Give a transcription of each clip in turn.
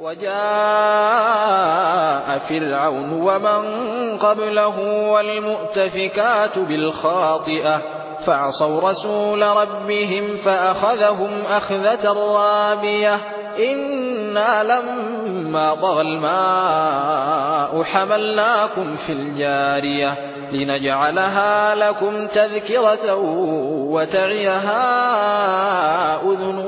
وجاء فرعون ومن قبله والمؤتفكات بالخاطئة فعصوا رسول ربهم فأخذهم أخذة رابية إنا لما طغى الماء حملناكم في الجارية لنجعلها لكم تذكرة وتعيها أذن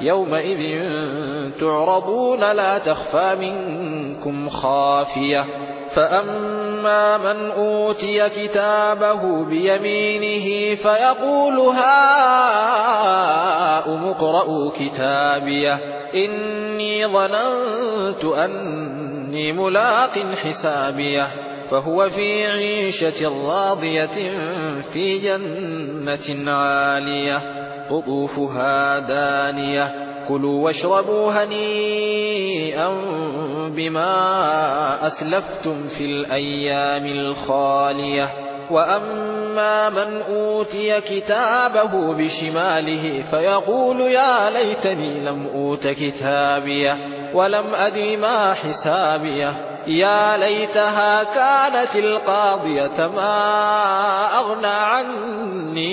يومئذ تعرضون لا تخفى منكم خافية فأما من أوتي كتابه بيمينه فيقول هاؤم اقرءوا كتابيه إني ظننت أني ملاق حسابيه فهو في عيشة راضية في جنة عالية قطوفها دانية. كلوا واشربوا هنيئا بما أسلفتم في الأيام الخالية. وأما من أوتي كتابه بشماله فيقول يا ليتني لم أوت كتابيه ولم أدر ما حسابيه. يا ليتها كانت القاضية ما أغنى